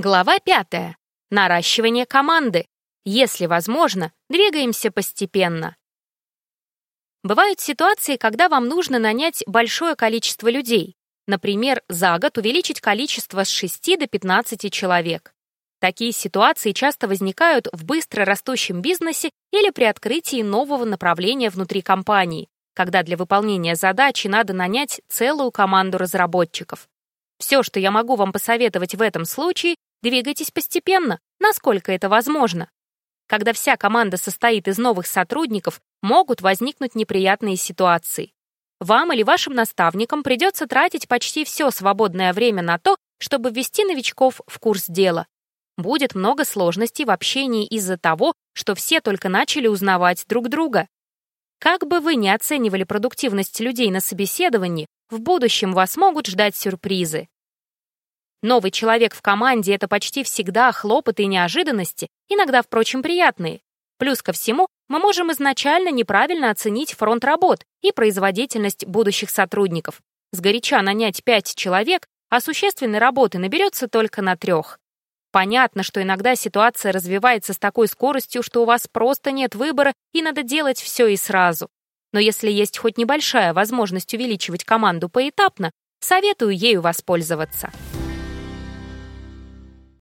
Глава 5. Наращивание команды. Если возможно, двигаемся постепенно. Бывают ситуации, когда вам нужно нанять большое количество людей. Например, за год увеличить количество с 6 до 15 человек. Такие ситуации часто возникают в быстро растущем бизнесе или при открытии нового направления внутри компании, когда для выполнения задачи надо нанять целую команду разработчиков. Все, что я могу вам посоветовать в этом случае, Двигайтесь постепенно, насколько это возможно. Когда вся команда состоит из новых сотрудников, могут возникнуть неприятные ситуации. Вам или вашим наставникам придется тратить почти все свободное время на то, чтобы ввести новичков в курс дела. Будет много сложностей в общении из-за того, что все только начали узнавать друг друга. Как бы вы ни оценивали продуктивность людей на собеседовании, в будущем вас могут ждать сюрпризы. Новый человек в команде — это почти всегда хлопоты и неожиданности, иногда, впрочем, приятные. Плюс ко всему, мы можем изначально неправильно оценить фронт работ и производительность будущих сотрудников. Сгоряча нанять пять человек, а существенной работы наберется только на трех. Понятно, что иногда ситуация развивается с такой скоростью, что у вас просто нет выбора и надо делать все и сразу. Но если есть хоть небольшая возможность увеличивать команду поэтапно, советую ею воспользоваться.